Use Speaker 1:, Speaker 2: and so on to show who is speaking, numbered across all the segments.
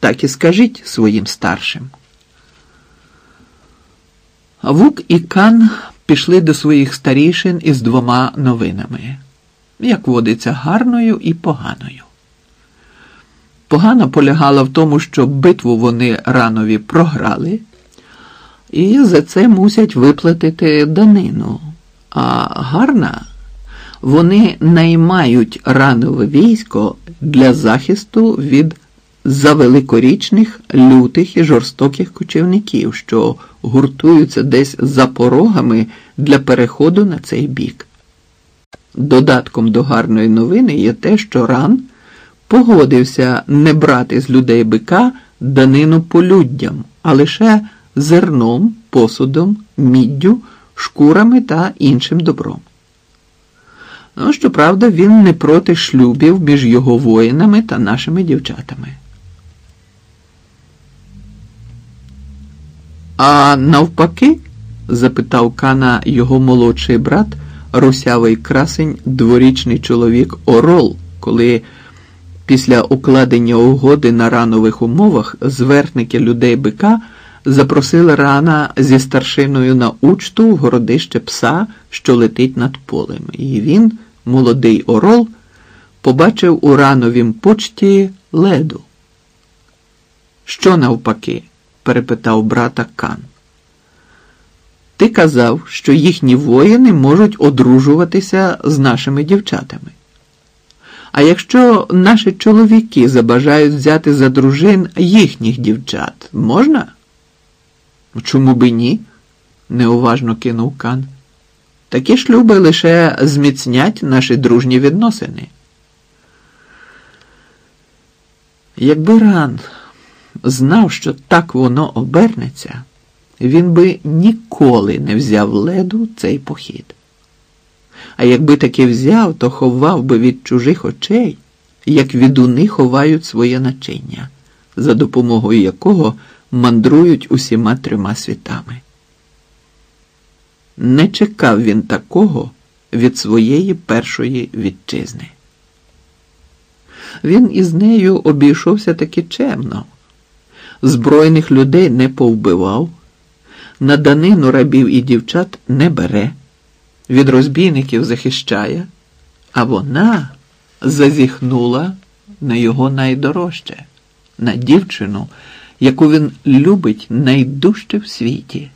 Speaker 1: так і скажіть своїм старшим. Вук і Кан пішли до своїх старішин із двома новинами, як водиться, гарною і поганою. Погана полягала в тому, що битву вони ранові програли, і за це мусять виплатити данину. А гарна вони наймають ранове військо для захисту від завеликорічних лютих і жорстоких кочівників, що гуртуються десь за порогами для переходу на цей бік. Додатком до гарної новини є те, що ран погодився не брати з людей бика данину полюддям, а лише зерном, посудом, міддю, шкурами та іншим добром. Ну, щоправда, він не проти шлюбів між його воїнами та нашими дівчатами. А навпаки? запитав Кана його молодший брат, русявий красень, дворічний чоловік Орол, коли після укладення угоди на ранових умовах зверхники людей бика запросили рана зі старшиною на учту в городище пса, що летить над полем. І він, молодий Орол, побачив у рановім почті леду. Що навпаки? Перепитав брата Кан. Ти казав, що їхні воїни можуть одружуватися з нашими дівчатами. А якщо наші чоловіки забажають взяти за дружин їхніх дівчат, можна? Чому би ні? неуважно кинув Кан. Такі шлюби лише зміцнять наші дружні відносини. Якби ран знав, що так воно обернеться, він би ніколи не взяв леду цей похід. А якби таки взяв, то ховав би від чужих очей, як відуни ховають своє начиння, за допомогою якого мандрують усіма трьома світами. Не чекав він такого від своєї першої вітчизни. Він із нею обійшовся таки чемно збройних людей не повбивав, на данину рабів і дівчат не бере, від розбійників захищає, а вона зазіхнула на його найдорожче, на дівчину, яку він любить найдужче в світі.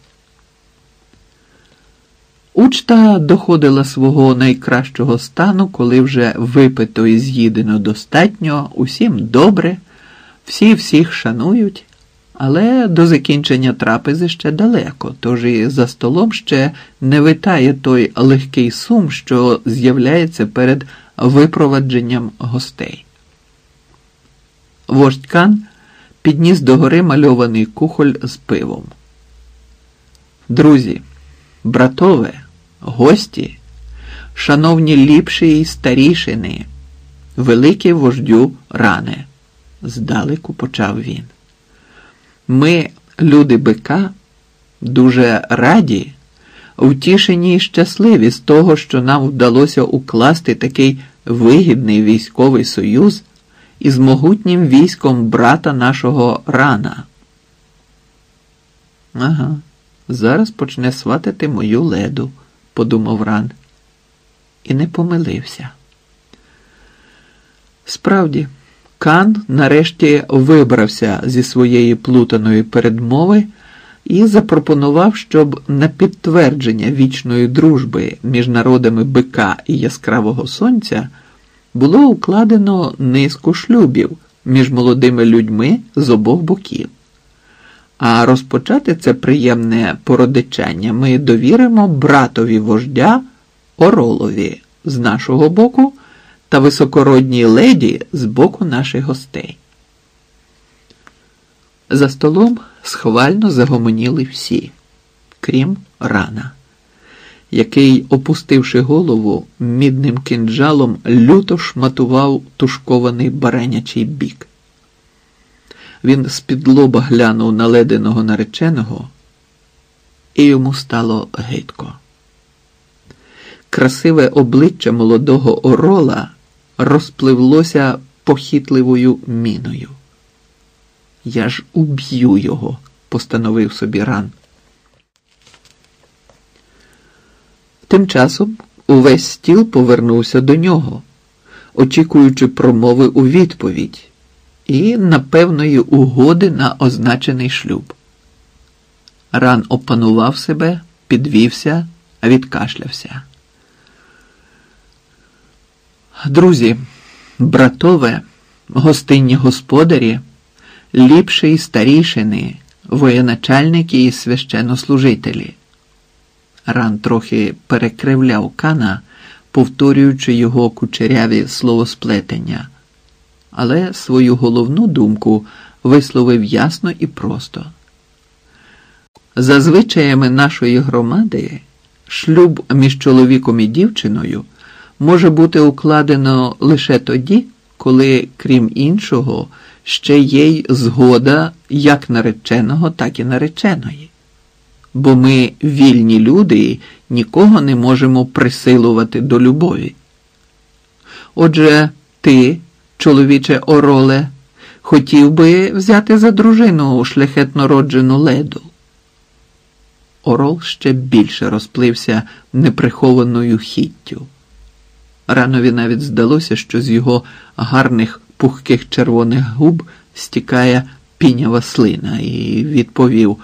Speaker 1: Учта доходила свого найкращого стану, коли вже випито і з'їдено достатньо, усім добре, всі всіх шанують. Але до закінчення трапези ще далеко, тож і за столом ще не витає той легкий сум, що з'являється перед випровадженням гостей. Вождь Кан підніс догори мальований кухоль з пивом. Друзі, братове, гості, шановні ліпші і старішини, велике вождю ране, здалеку почав він. Ми, люди бика, дуже раді, втішені і щасливі з того, що нам вдалося укласти такий вигідний військовий союз із могутнім військом брата нашого рана. Ага, зараз почне сватати мою леду, подумав ран, і не помилився. Справді. Кан нарешті вибрався зі своєї плутаної передмови і запропонував, щоб на підтвердження вічної дружби між народами бика і яскравого сонця було укладено низку шлюбів між молодими людьми з обох боків. А розпочати це приємне породичання ми довіримо братові вождя Оролові з нашого боку та високородній леді з боку наших гостей. За столом схвально загомоніли всі, крім рана, який, опустивши голову, мідним кинджалом люто шматував тушкований баренячий бік. Він з-під лоба глянув на леденого нареченого, і йому стало гидко. Красиве обличчя молодого орола розпливлося похитливою міною. Я ж уб'ю його, постановив собі ран. Тим часом увесь стіл повернувся до нього, очікуючи промови у відповідь і напевної угоди на означений шлюб. Ран опанував себе, підвівся, відкашлявся. Друзі, братове, гостинні господарі, ліпші і старішини, воєначальники і священнослужителі. Ран трохи перекривляв кана, повторюючи його кучеряві словосплетення, але свою головну думку висловив ясно і просто. За звичаями нашої громади, шлюб між чоловіком і дівчиною може бути укладено лише тоді, коли, крім іншого, ще є й згода як нареченого, так і нареченої. Бо ми вільні люди і нікого не можемо присилувати до любові. Отже, ти, чоловіче Ороле, хотів би взяти за дружину шляхетно роджену леду. Орол ще більше розплився неприхованою хіттю. Ранові навіть здалося, що з його гарних пухких червоних губ стікає пінява слина, і відповів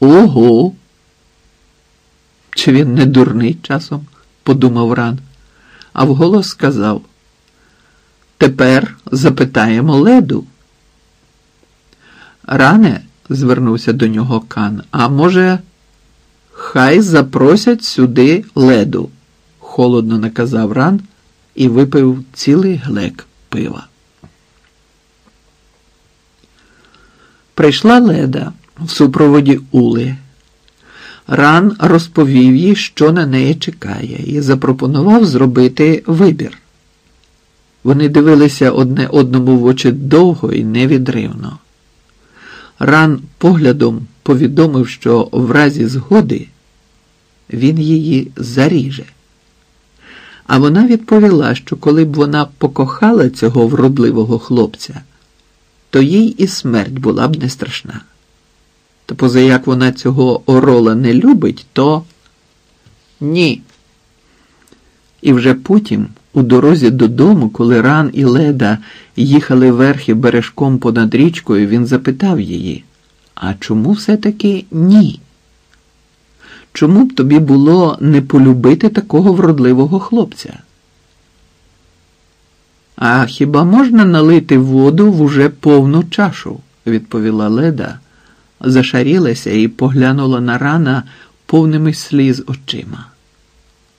Speaker 1: Ого. Чи він не дурний часом? подумав Ран, а вголос сказав Тепер запитаємо леду. Ране, звернувся до нього Кан, а може, хай запросять сюди леду, холодно наказав Ран і випив цілий глек пива. Прийшла леда в супроводі Ули. Ран розповів їй, що на неї чекає, і запропонував зробити вибір. Вони дивилися одне одному в очі довго і невідривно. Ран поглядом повідомив, що в разі згоди він її заріже. А вона відповіла, що коли б вона покохала цього вродливого хлопця, то їй і смерть була б не страшна. Та поза як вона цього орола не любить, то ні. І вже потім, у дорозі додому, коли ран і леда їхали верхи бережком понад річкою, він запитав її, а чому все-таки ні? Чому б тобі було не полюбити такого вродливого хлопця? А хіба можна налити воду в уже повну чашу? відповіла леда, зашарілася і поглянула на рана повними сліз очима.